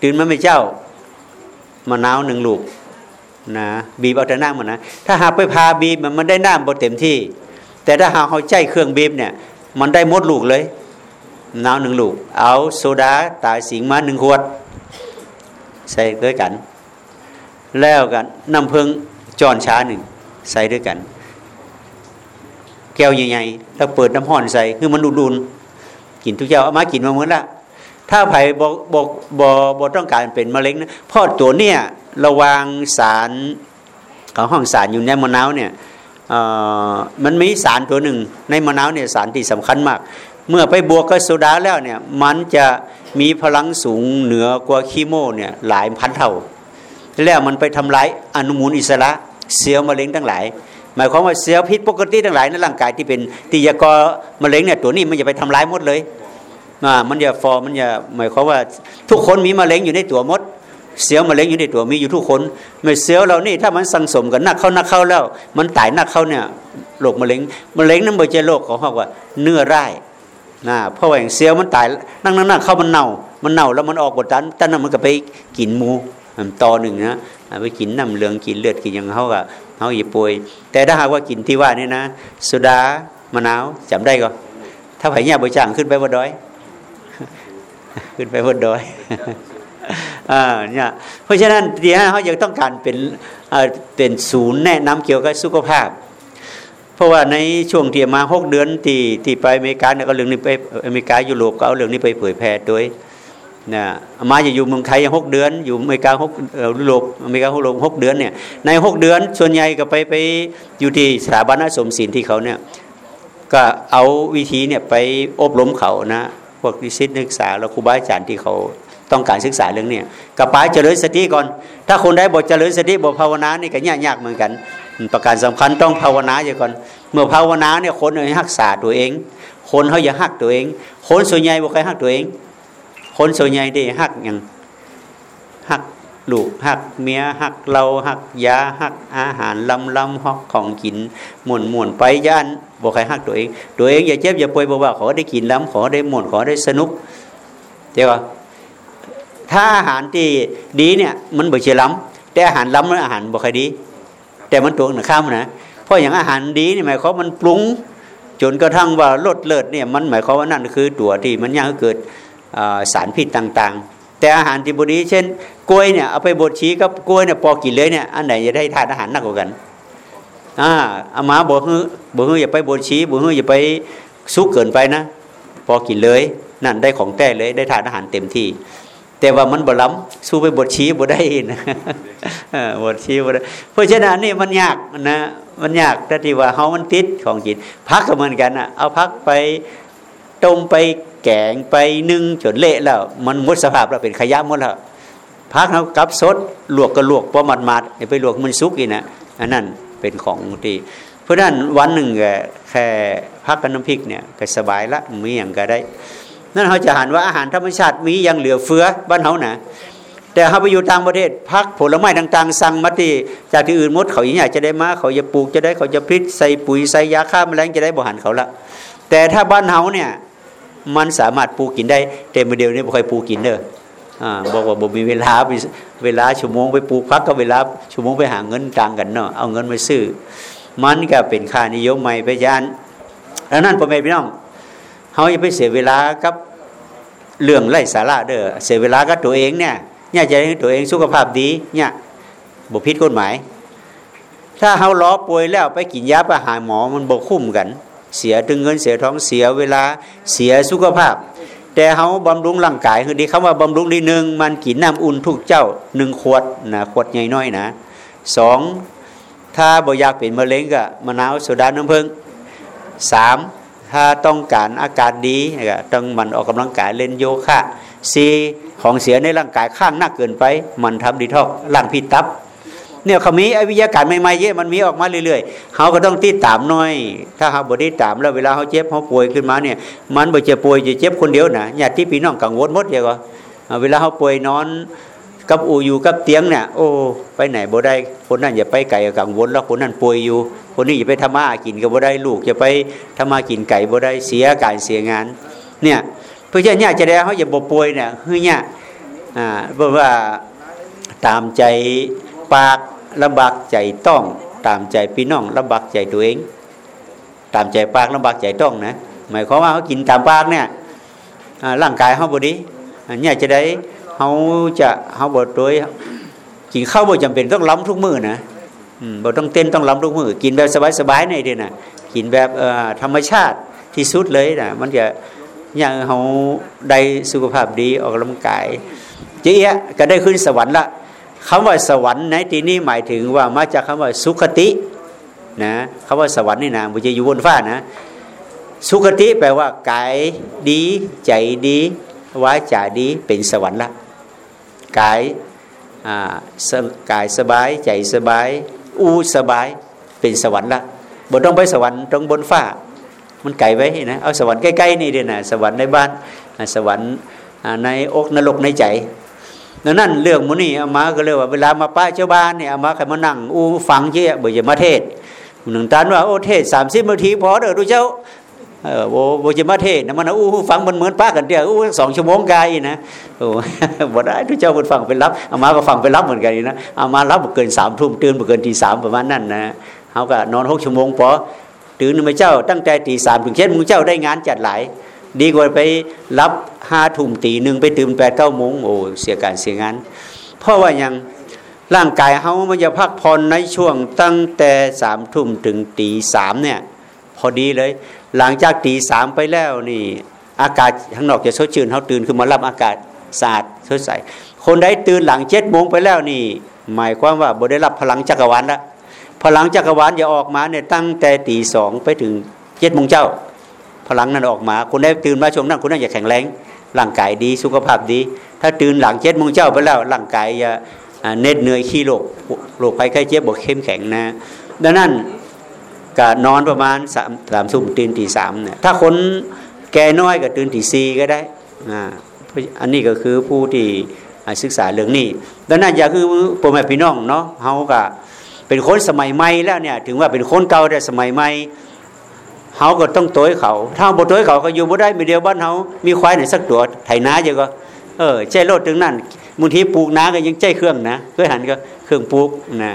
ตื่นมาไม่เจ้ามะนาวหนึ่งลูกนะบีบเอาแต่น้ำมันนะถ้าหากไปพาบีบมันมันได้น้ำบ่เต็มที่ แต่ถ้าหากเขาใจเครื่องบีบเนี่ย มันได้มดลูกเลยน้ำหนึ่งลูก เอาโซดาตายสิงมาหนึ่งขวด ใส่ด้วยกัน แล้วกันน้ำเพิงจอนช้าหนึ่งใส่ด้วยกัน แก้วใหญ่ๆแล้วเปิดน้ำห้อนใส่คือมันดูดๆ กินทุกเจ้าเอามากินมาเหมือนละถ้าไผ่บอกบอกบอกบอกต้องการเป็นมะเร็งนะพราะตัวเนี่ยระวางสารของห้องสารอยู่ในมะนาวเนี่ยมันมีสารตัวหนึ่ง ในมะนาวเนี่ยสารที่สำคัญมาก เมื่อไปบวกกับโซดาแล้วเนี่ยมันจะมีพลังสูงเหนือกว่าคีโมเนี่ยหลายพันเท่า แล้วมันไปทำลายอนุมูลอิสระเซลล์มะเร็งทั้งหลาย หมายความว่าเซลล์พิษปกติทั้งหลายในร่างกายที่เป็นที่จะก่อมะเร็งเนี่ยตัวนี้มันจะไปทำลายหมดเลยมันจะฟอมันจะหมายความว่าทุกคนมีมะเร็งอยู่ในตัวมด เซลล์มะเร็งอยู่ในตัวมีอยู่ทุกคนไม่เซลล์เรานี่ถ้ามันสังสมกันนักเข้านักเข้าแล้ว มันตายนักเข้าเนี่ยโรคมะเร็งมะเร็งนั้นไม่ใช่โรคของเขาว่าเนื้อร้ายนะเพราะว่าอย่างเซลล์มันตายนั่งนั่งเข้ามันเน่า มันเน่าแล้วมันออกบทตันตันนั้นมันก็ไปกินมูต่อหนึ่งนะ ไปกินน้ำเหลืองกินเลือดกินอย่างเขาก็เขาอย่าป่วย แต่ถ้าหากว่ากินที่ว่านี่นะโซดามะนาวจำได้ก็ถ้าไผ่เนี่ยบริจางขึ้นไปบนดอย ขึ้นไปบนดอยอ่าเนี่ยเพราะฉะนั้นทีนี้เขายังต้องการเป็นเป็นศูนย์แนะนำเกี่ยวกับสุขภาพ เพราะว่าในช่วงที่มาหกเดือนที่ที่ไปอเมริกาเนี่ยก็เรื่องนี้ไปอเมริกายุโรปก็เอาเรื่องนี้ไปเผยแพร่ด้วย นะมาจะอยู่เมืองไทยยังหกเดือน อยู่อเมริกาหกยุโรปอเมริกาหกหกเดือนเนี่ยในหกเดือนส่วนใหญ่ก็ไปไปอยู่ที่สถาบันสมศิลที่เขาเนี่ยก็เอาวิธีเนี่ยไปอบรมเขานะพวกนิสิตนักศึกษาแล้วครูบาอาจารย์ที่เขาต้องการศึกษาเรื่องนี้กับปายเจริญสติก่อน ถ้าคนได้บทเจริญสติบทภาวนานี่ก็ยากยากเหมือนกัน ประการสำคัญต้องภาวนาอยู่ก่อน เมื่อภาวนาเนี่ยคนเนี่ยหักษาตัวเอง คนเขาอย่าหักตัวเอง คนส่วนใหญ่บอกใครหักตัวเอง คนส่วนใหญ่ได้หักอย่างหักลูกหักเมียหักเราหักยาหักอาหารลำลำหอกของกินหมุนหมุนไปย่านบอกใครหักตัวเอง ตัวเองอย่าเจ็บอย่าป่วยบอกว่าขอได้กินล้ำขอได้หมุนขอได้สนุกเจ้าถ้าอาหารที่ดีเนี่ย มันบ่เชื่อล้ำแต่อาหารล้ำมันอาหารบ่ค่อยดี แต่มันตัวหนึ่งข้ามนะเพราะอย่างอาหารดีนี่หมายความมันปรุง จนกระทั่งว่าลดเลิศเนี่ยมันหมายความว่านั่นคือตัวที่มันยังเกิด สารพิษต่างๆ แต่อาหารที่บดีเช่นกล้วยเนี่ยเอาไปบดชีกับกล้วยเนี่ยพอกินเลยเนี่ยอันไหนจะได้ทานอาหารนักกว่ากันอ่าอามาบอกฮือบอกฮืออย่าไปบนชี้บอกฮืออย่าไปซุกเกินไปนะพอกินเลยนั่นได้ของแต้เลยได้ทานอาหารเต็มที่ แต่ว่ามันบ่ล้ำสู้ไปบทชี้บ่ได้นะบทชี้บ่ได้เพราะฉะนั้นนี่มันยากนะมันยากแต่ที่ว่าเฮามันติดของกินพักก็เหมือนกันนะเอาพักไป ต้มไปแกงไปนึ่งจนเละแล้ว มันหมดสภาพแล้วเป็นขยะหมดแล้วพักเขากับสดลวกก็ลวกพราะมันมาดไปลวกมันสุกอีกนะอันนั้นเป็นของที่เพราะนั้นวันหนึ่งแค่พักกับน้ำพริกเนี่ยก็สบายละมีอย่างก็ได้ นั่นเขาจะหันว่าอาหารธรรมชาติมียังเหลือเฟือบ้านเขานะแต่เขาไปอยู่ต่างประเทศพักผลไม้ต่างๆ สั่งมาที่จากที่อื่นมดเขาอย่างจะได้มาเขาจะปลูกจะได้เขาจะพิษใส่ปุ๋ยใส่ยาฆ่าแมลงจะได้บริหารเขาละ แต่ถ้าบ้านเขาเนี่ย มันสามารถปูกินได้แต่มื่อเดียวนี้บ่ค่อยปูกินเด้ออ่าบอกว่าบ่มีเวลาไปเวลาชั่วโมงไปปูพักก็เวลาชั่วโมงไปหาเงินต่างกันเนาะเอาเงินมาซื้อมันก็เป็นค่านิยมใหม่ไปยานดังนั้นพ่อแม่พี่น้องเขาอย่าไปเสียเวลากับเรื่องไร้สาระเด้อเสียเวลากับตัวเองเนี่ยเนี่ยจะให้ตัวเองสุขภาพดีเนี่ยบุพิษกฎหมาย ถ้าเขาล้อป่วยแล้วไปกินยาไปหาหมอมันบกคุ้มกัน เสียถึงเงินเสียท้องเสียเวลาเสียสุขภาพ แต่เขาบำรุงร่างกายคือดีคำว่าบำรุงดีหนึ่งมันกินน้ำอุ่นทุกเจ้าหนึ่งขวดนะขวดใหญ่น้อยนะสองถ้าบ่อยากเป็นมะเร็งก็มะนาวโซดาน้ำผึ้งสามถ้าต้องการอากาศดีก็ต้องมันออกกำลังกายเล่นโยคะสี่ของเสียในร่างกายข้างหนักเกินไป มันทำดีท็อกล่างพิษตับ เนี่ยเขามีไอ้วิทยาการใหม่ๆเยอะมันมีออกมาเรื่อยๆเขาก็ต้องติดตามหน่อย ถ้าเขาบ่ได้ตามแล้วเวลาเขาเจ็บเขาป่วยขึ้นมาเนี่ย มันบ่จะป่วยจะเจ็บคนเดียวนะญาติพี่น้องกังวลหมดเลยก็เวลาเขาป่วยนอนกับอูอยู่กับเตียงเนี่ยโอ้ไปไหนบ่ได้คนนั้นอย่าไปไก่กังวลแล้วคนนั้นป่วยอยู่ คนนี้อย่าไปทำมากินก็บ่ได้ลูกอย่าไปทำมากินไก่บ่ได้เสียการเสียงาน เนี่ยเพื่อจะเนี่ยจะได้เขาอย่าบ่ป่วยเนี่ยคือเนี่ยอ่าบอกว่าตามใจปาก ลำบากใจต้องตามใจพี่น้องลำบากใจตัวเอง ตามใจปากลำบากใจต้องนะหมายความว่าเขากินตามปากเนี่ยร่างกายเขาบดีเนี่ยจะได้เขาจะเขาบดโดยกินข้าวบ่จำเป็นต้องล้ำทุกมือนะบ่ต้องเต้นต้องล้ำทุกมือกินแบบสบายๆในเดียนะกินแบบธรรมชาติที่สุดเลยนะมันจะอย่างเขาได้สุขภาพดีออกกำลังกายเจ๊ยะก็ได้ขึ้นสวรรค์ละ คำว่าสวรรค์ในที่นี้หมายถึงว่ามาจากคำว่าสุขตินะคำว่าสวรรค์นี่นะมันจะอยู่บนฟ้านะ สุขติแปลว่ากายดี ใจดีวาจาดีเป็นสวรรค์ละกายกายสบายใจสบาย อูสบายเป็นสวรรค์ละบนต้องไปสวรรค์ตรงบนฟ้า มันไกลไว้นะเอาสวรรค์ใกล้ๆนี่เดียนะสวรรค์ในบ้านสวรรค์ในอกนรกในใจ ดังนั้นเรื่องมุนี่อามาก็เลยว่าเวลามาป้าเจ้าบ้านเนี่ยอามาใครมานั่งอู้ฟังเชี่ยบ่อยมาเทศหนึ่งตันว่าโอ้เทศสามสิบนาทีพอเด้อดูเจ้าเออโบโบจะมาเทศนะมันอู้ฟังมันเหมือนป้ากันเดียวอู้สองชั่วโมงไกายนะโอ้บ่ได้ทุกเจ้าคนฟังไปรับอามาก็ฟังไปรับเหมือนกันนะอามารับเกินสามทุ่มตื่นเกินตีสามประมาณนั้นนะเขาก็นอนหกชั่วโมงพอตื่นมาเจ้าตั้งแต่ตีสามถึงเช่นมึงเจ้าได้งานจัดหลาย ดีกว่าไปรับห้าทุ่มตีหนึ่งไปตื่นแปดเก้าโมงโอ้เสียการเสียงาน เพราะว่ายังร่างกายเขามันจะพักผ่อนในช่วงตั้งแต่สามทุ่มถึงตีสามเนี่ยพอดีเลย หลังจากตีสามไปแล้วนี่ อากาศข้างนอกจะสดชื่นเขาตื่นขึ้นมารับอากาศสะอาดสดใสคนใดตื่นหลังเจ็ดโมงไปแล้วนี่ หมายความว่าบได้รับพลังจักรวาลละพลังจักรวาลจะออกมาเนี่ยตั้งแต่ตีสองไปถึงเจ็ดโมงเจ้า พลังนั้นออกมา คุณได้ตื่นมาช่วงนั้นคุณน่าจะแข็งแรงร่างกายดีสุขภาพดี ถ้าตื่นหลังเจ็ดโมงเจ้าไปแล้วร่างกายจะเน็ดเหนื่อยขี้โรคโรคภัยไข้เจ็บบวกเข้มแข็งนะ ดังนั้นก็นอนประมาณสามสามทุ่มตื่นตีสามเนี่ยถ้าคนแก่น้อยก็ตื่นตีสี่ก็ได้อ่าอันนี้ก็คือผู้ที่ศึกษาเรื่องนี้ดังนั้นอย่าคือพ่อแม่พี่น้องเนาะเขาก็เป็นคนสมัยใหม่แล้วเนี่ย ถึงว่าเป็นคนเก่าแต่สมัยใหม่ เขาก็ต้องตัวเขา ถ้าบ่ตัวเขาก็อยู่บ่ได้มีเดียวบ้านเขามีควายไหนสักตัวไถนาเยอะก็เออใจรถถึงนั่นบางทีปลูกนาก็ยังใจเครื่องนะเคยหันก็เครื่องปลูกนะ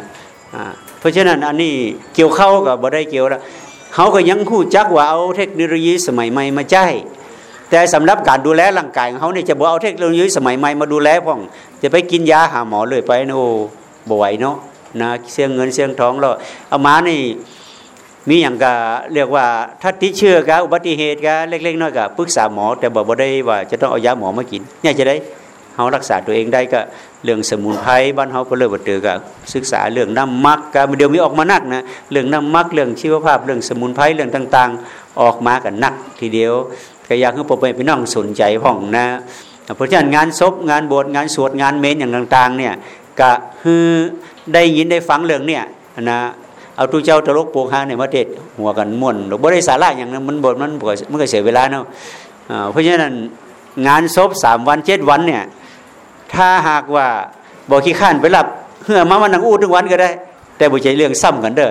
อ่าเพราะฉะนั้นอันนี้เกี่ยวเข้ากับบ่ได้เกี่ยวแล้วเขาก็ยังคู่จักว่าเอาเทคโนโลยีสมัยใหม่มาใจแต่สำหรับการดูแลร่างกายของเขาเนี่ยจะบอกเอาเทคโนโลยีสมัยใหม่มาดูแลพ่อง จะไปกินยาหาหมอเลยไปโนบ่ไหวเนาะนะเสียงเงินเสียงทองแล้วเอามานี่ มีอย่างก็เรียกว่าถ้าติเชื้อกับอุบัติเหตุกับเล็กๆน้อยก็ปรึกษาหมอ แต่บอกบ่าได้ว่าจะต้องเอายาหมอมากิน เนี่ยจะได้เฮารักษาตัวเองได้ก็เรื่องสมุนไพรบ้านเฮาก็เลยบ่เตอก็ศึกษาเรื่องน้ำมักก็เดี๋ยวมีออกมานักนะเรื่องน้ำมักเรื่องชีวภาพเรื่องสมุนไพรเรื่องต่าง ๆ ออกมากันนัก ทีเดียวก็อยากให้พ่อแม่พี่น้องสนใจพ้องนะเพราะฉะนั้นงานศพงานบวชงานสวดงานเมนอย่างต่าง ๆ เนี่ยก็คือได้ยินได้ฟังเรื่องเนี่ยนะ เอาตู้เจ้าตลกโปกฮางเนี่ยมาเทศหัวกันม่วนหรือบ่ได้สาระอย่างนั้นมันบทมันบ่มันก็เสียเวลาเนาะเพราะฉะนั้นงานศพสามวันเจ็ดวันเนี่ย ถ้าหากว่าบอกขี้ข้านไปหลับเฮือมามันนังอู้ทุกวันก็ได้ แต่บ่ใจเรื่องซ้ำกันเด้อ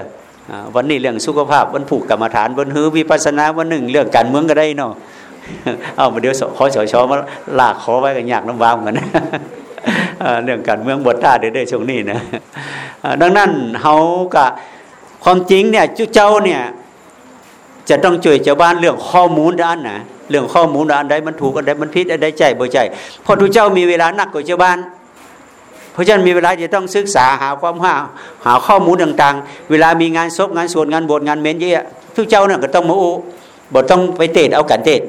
วันนี้เรื่องสุขภาพวันผูกกรรมฐานวันฮือวิปัสนาวันหนึ่งเรื่องการเมืองก็ได้เนาะเอามาเดี๋ยวขอสชมาลากขอไว้กันยากลำบากกันเรื่องการเมืองบทท่าเด้อช่วงนี้นะดังนั้นเขากะ ความจริงเนี่ยจุเจ้าเนี่ยจะต้องช่วยชาวบ้านเรื่องข้อมูลด้านนะเรื่องข้อมูลด้านใดมันถูกอันใดมันผิดอันใดใจบ่ใจเพราะทุกเจ้ามีเวลานักกว่าชาวบ้าน เพราะฉะนั้นมีเวลาจะต้องศึกษาหาความหาหาข้อมูลต่างๆ เวลามีงานศพงานสวดงานบวชงานเม้นเยอะทุกเจ้าเนี่ยก็ต้องมาอู้บ่ต้องไปเตะเอากันเตะ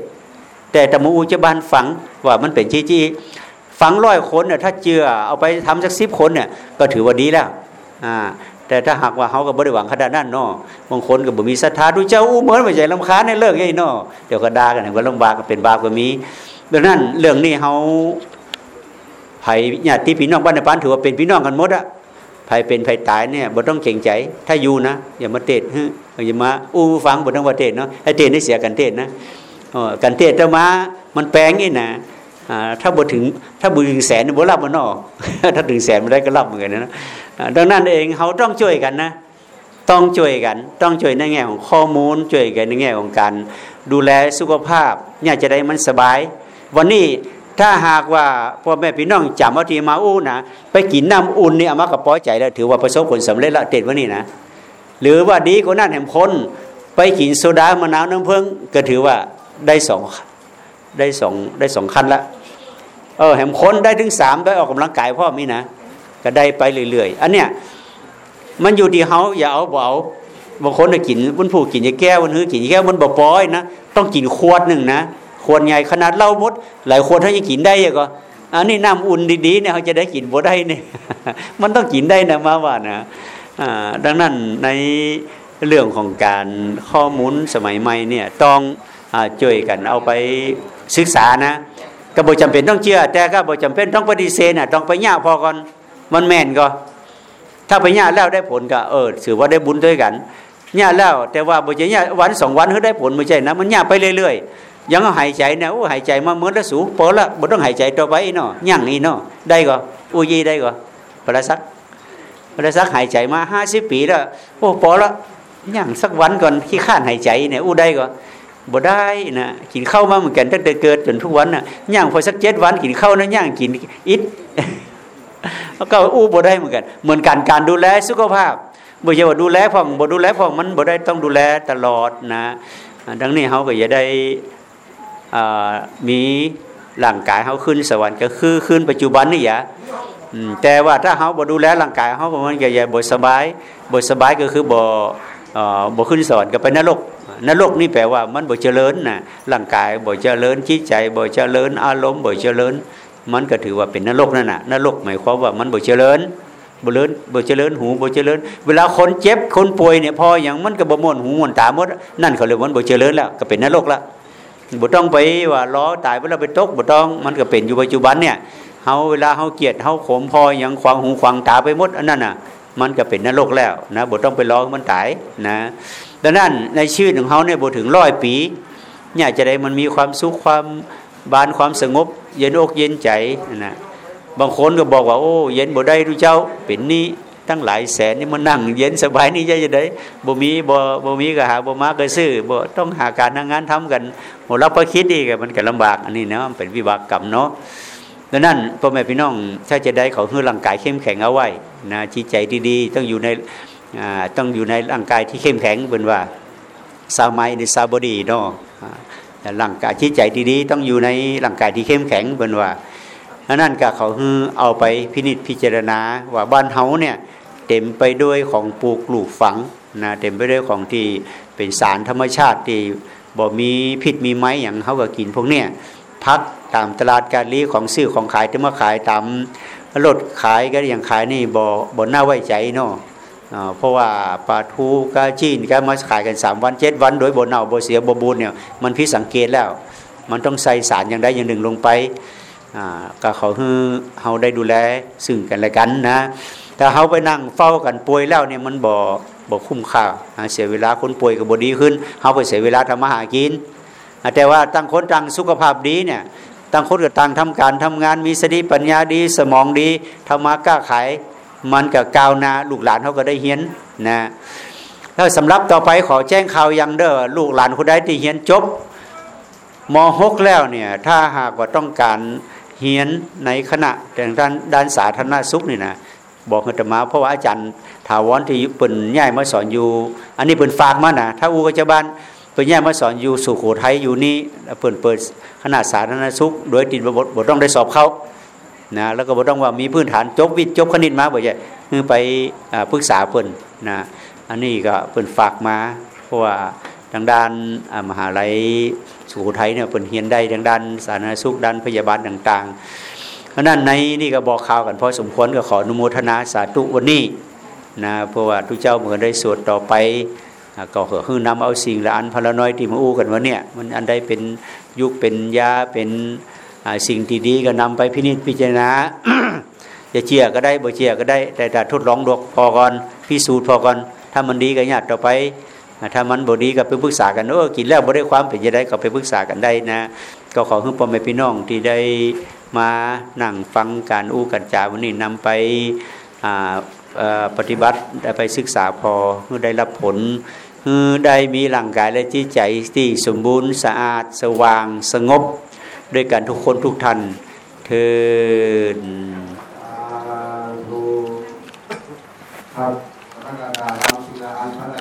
แต่ตะมูจะบานฝังว่ามันเป็นชี้จี้ฝังร้อยคนเนี่ยถ้าเจือเอาไปทำสักสิบคนเนี่ยก็ถือว่าดีแล้วอ่า แต่ถ้าหากว่าเขาก็บริหวังขนาดนั้นเนาะบางคนก็บ่มีศรัทธาดูเจ้าอู้เหมือนไม่ใจลำค้าในเลิกไงเนาะเดี๋ยวก็ด่ากันเหว่าลำบากก็เป็นบาปก็มีดังนั้นเรื่องนี้เขาไผ่ญาติพี่น้องบ้านในปานถือว่าเป็นพี่น้องกันหมดอะไผ่เป็นไผ่ตายเนี่ยบ่ต้องเก่งใจ ถ้าอยู่นะอย่ามาเตะอย่ามาอู้ฟังบ่ต้องว่าเตะเนาะไอ้เตะนี่เสียกันเตะนะกันเทศจะมามันแปลงนี่นะถ้าบ่ถึงถ้าบ่ถึงแสนบ่รับมันนอกถ้าถึงแสนมันได้ก็รับเหมือนกันนะ ดังนั้นเองเขาต้องช่วยกันนะ ต้องช่วยกัน ต้องช่วยในแง่ของข้อมูลช่วยกันในแง่ของการดูแลสุขภาพเนี่ยจะได้มันสบาย วันนี้ถ้าหากว่าพ่อแม่พี่น้องจำเอาทีมาอู้นะไปกินน้ำอุ่นนี่อามากับป้อยใจแล้วถือว่าประสบผลสำเร็จละเด็ดวันนี้นะ หรือว่าดีกว่านั้นแห่งพ้นไปกินโซดามะนาวน้ำเพิ่งก็ถือว่าได้สองได้สองได้สองขั้นละเออแหมคนได้ถึงสามได้ออกกำลังกายพ่อมีนะ ก็ได้ไปเรื่อยๆอันเนี้ยมันอยู่ที่เขาอย่าเอาเบาบางคนจะกินมันผูกกินแก้วมันหื้อกินแก้วมันบ่ปอยนะต้องกินขวดหนึ่งนะขวดใหญ่ขนาดเล่ามด หลายขวดถ้าจะกินได้ก็อันนี้น้ำอุ่นดีๆเนี่ยเขาจะได้กินบ่ได้เนี่ยมันต้องกินได้นะมาว่านะดังนั้นในเรื่องของการข้อมูลสมัยใหม่เนี่ยต้องช่วยกันเอาไปศึกษานะก็บ่จำเป็นต้องเชื่อ แต่ก็บ่จำเป็นต้องปฏิเสธนะต้องไปย่พอก่อน มันแม่นก็ ถ้าไปย่าแล้วได้ผลก็เออถือว่าได้บุญด้วยกันย่าแล้ว แต่ว่าบ่จะย่าวันสองวันเขาได้ผลไม่ใช่นะมันย่าไปเรื่อยๆยังหายใจนะโอ้หายใจมาเหมือนละสูงพอละบ่ต้องหายใจต่อไปเนาะย่างนี่เนาะได้ก็อุยีได้ก็พระสักพระสักหายใจมาห้าสิบปีแล้วโอ้พอละย่างสักวันก่อนขี้ข้านหายใจเนี่ยอู้ได้ก็บ่ได้นะกินข้าวมาเหมือนกันตั้งแต่เกิดจนทุกวันนะ่ะย่างพอสักเจ็ดวันกินข้าวนะย่างกินอิด ก็อู้บ่ได้เหมือนกัน เหมือนกันการดูแลสุขภาพบ่ใช่ว่าดูแลพ่องบ่ดูแลพ่องมันบ่ได้ต้องดูแลตลอดนะดังนี้เขาก็จะได้มีร่างกายเขาขึ้นสวรรค์ก็คือขึ้นปัจจุบันนี่อย่าแต่ว่าถ้าเขาบ่ดูแลร่างกายเขามันก็จะบ่สบายบ่สบายก็คือบ่บ่ขึ้นสวรรค์ก็ไปนรกนรกนี่แปลว่ามันบ่เจริญนะร่างกายบ่เจริญจิตใจบ่เจริญอารมณ์บ่เจริญ มันก็ถือว่าเป็นนรกนั่นน่ะนรกหมายความว่ามันบ่เจริญบ่เลินบ่เจริญหูบ่เจริญ เวลาคนเจ็บคนป่วยเนี่ยพออย่างมันก็บ่ม่วนหูม่วนตาหมดนั่นเขาเรียกว่าบ่เจริญแล้วก็เป็นนรกละบ่ต้องไปว่าล้อตายเวลาไปตกบ่ต้องมันก็เป็นอยู่ปัจจุบันเนี่ยเฮาเวลาเฮาเกียดเฮาขมพออย่างขวางหูขวางตาไปหมดอันนั้นน่ะ มันก็เป็นนรกแล้วนะบ่ต้องไปล้อมันตายนะดังนั้นในชีวิตของเขาเนี่ยบถึงร้อยปีเนี่ยจะได้มันมีความสุขความบานความสงบ เย็นอกเย็นใจนะบางคนก็บอกว่าโอ้เย็นบ่ได้ดูเจ้าเป็นนี้ตั้งหลายแสนนี่มันนั่ง เย็นสบายนี่จะจะได้บ่มีบ่บ่มีก็หาบ่มาก็ซื้อบ่ต้องหาการทางงานทำกันโหรับพระคิดอีกมันก็ลำบากอันนี้เนาะเป็นวิบากกรรมเนาะดังนั้นพ่อแม่พี่น้องถ้าจะได้เขาคือร่างกายเข้มแข็งเอาไว้นะจิตใจดีๆต้องอยู่ในต้องอยู่ในร่างกายที่เข้มแข็งเป็นว่าสามัยในซาบดีเนาะ ร่างกายที่ใจดีๆ ต้องอยู่ในร่างกายที่เข้มแข็งเป็นว่านั่นก็เขาคือเอาไปพินิจพิจารณาว่าบ้านเฮาเนี่ยเต็มไปด้วยของปลูกปลูกฝังนะเต็มไปด้วยของที่เป็นสารธรรมชาติที่บ่มีพิษมีไม้อย่างเขาก็กินพวกเนี้ยพักตามตลาดการลีของซื้อของขายที่มาขายตามรถขายก็อย่างขายนี่บ่บ่น่าไว้ใจเนาะ เพราะว่าปลาทูกาจีนก็มาขายกัน 3 วัน7วันโดยบ่เน่าบ่เสียบบูดเนี่ยมันพิสังเกตแล้ว มันต้องใส่สารอย่างใดอย่างหนึ่งลงไปก็เขาให้เฮาได้ดูแลซึ่งกันและกันนะถ้าเฮาไปนั่งเฝ้ากันป่วยแล้วเนี่ยมันบ่บ่คุ้มค่าเสียเวลาคนป่วยก็บ่ดีขึ้นเฮาไปเสียเวลาทำมาหากินอ่าแต่ว่าตั้งคนตั้งสุขภาพดีเนี่ยตั้งคนก็ตั้งทำการทำงานมีสติปัญญาดีสมองดีทำมากล้าขาย มันก็ก้าวนาลูกหลานเขาก็ได้เฮียนนะแล้วสำหรับต่อไปขอแจ้งข่าวยังเด้อลูกหลานคนใดที่เฮียนจบม .6 แล้วเนี่ยถ้าหากว่าต้องการเฮียนในคณะด้านด้านสาธารณสุขนี่นะบอกให้ตมาเพราะว่าอาจารย์ถาวรที่เปิ่นย่ายมาสอนอยู่ อันนี้เปิ่นฝากมานะถ้าอูกัจจบานเปิ่นย่ายมาสอนอยู่สุโขทัยอยู่นี่แล้วเปิ่นเปิดคณะสาธารณสุข โดยติดบทบทต้องได้สอบเข้า นะแล้วก็บ่ต้องว่ามีพื้นฐานจบวิทย์จบคณิตมาบ่ใช่คือไปปรึกษาเพิ่นนะอันนี้ก็เพิ่นฝากมา เพราะว่าทางด้านมหาลัยสุโขทัยเนี่ยเพิ่นเรียนได้ทางด้านสาธารณสุขด้านพยาบาลต่างๆเพราะนั้นในนี่ก็บอกข่าวกันพอสมควรก็ขออนุโมทนาสาธุวันนี้นะเพราะว่าทุกเจ้าเหมือนได้สวดต่อไปก็เฮือนำเอาสิ่งละอันพละน้อยที่มาอู้กันว่าเนี่ยมันอันใดเป็นยุคเป็นยาเป็น สิ่งที่ดีก็นำไปพินิจพิจารณาจะเชื่อก็ได้บ่เชื่อก็ได้ แต่ถ้าทดลองดอกพอก่อนพิสูจน์พอก่อนถ้ามันดีก็ญาติต่อไปถ้ามันบ่ดีก็ไปปรึกษากันเออกินแล้วบ่ได้ความเป็นจะได้ก็ไปปรึกษากันได้นะ ก็ขอให้พ่อแม่พี่น้องที่ได้มานั่งฟังการอู้กันจาวันนี้นำไปปฏิบัติได้ไปศึกษาพอได้รับผลได้มีร่างกายและจิตใจที่สมบูรณ์สะอาดสว่างสงบ ด้วยกันทุกคนทุกท่านเทินสาธุครับ